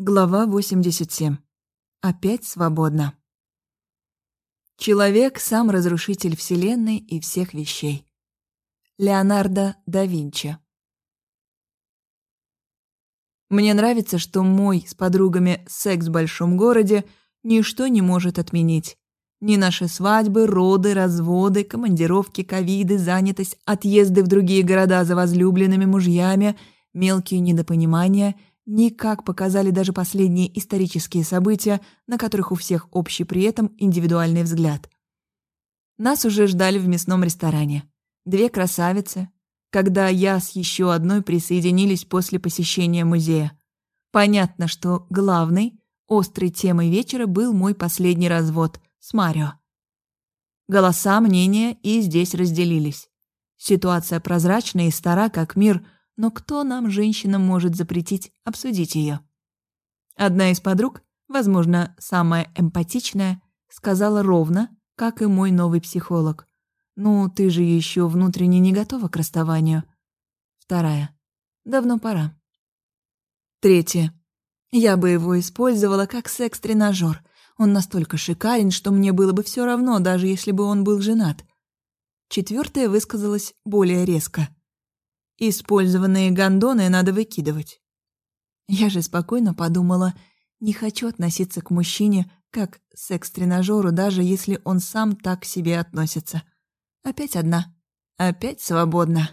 Глава 87. Опять свободна. Человек — сам разрушитель Вселенной и всех вещей. Леонардо да Винчи. Мне нравится, что мой с подругами секс в большом городе ничто не может отменить. Ни наши свадьбы, роды, разводы, командировки, ковиды, занятость, отъезды в другие города за возлюбленными мужьями, мелкие недопонимания — ни как показали даже последние исторические события, на которых у всех общий при этом индивидуальный взгляд. Нас уже ждали в мясном ресторане. Две красавицы, когда я с еще одной присоединились после посещения музея. Понятно, что главной, острой темой вечера был мой последний развод с Марио. Голоса, мнения и здесь разделились. Ситуация прозрачная и стара, как мир, но кто нам, женщинам, может запретить обсудить ее? Одна из подруг, возможно, самая эмпатичная, сказала ровно, как и мой новый психолог. «Ну, ты же еще внутренне не готова к расставанию». Вторая. «Давно пора». Третья. Я бы его использовала как секс-тренажер. Он настолько шикарен, что мне было бы все равно, даже если бы он был женат. Четвертая высказалась более резко. Использованные гондоны надо выкидывать. Я же спокойно подумала, не хочу относиться к мужчине как секс-тренажеру, даже если он сам так к себе относится. Опять одна. Опять свободна.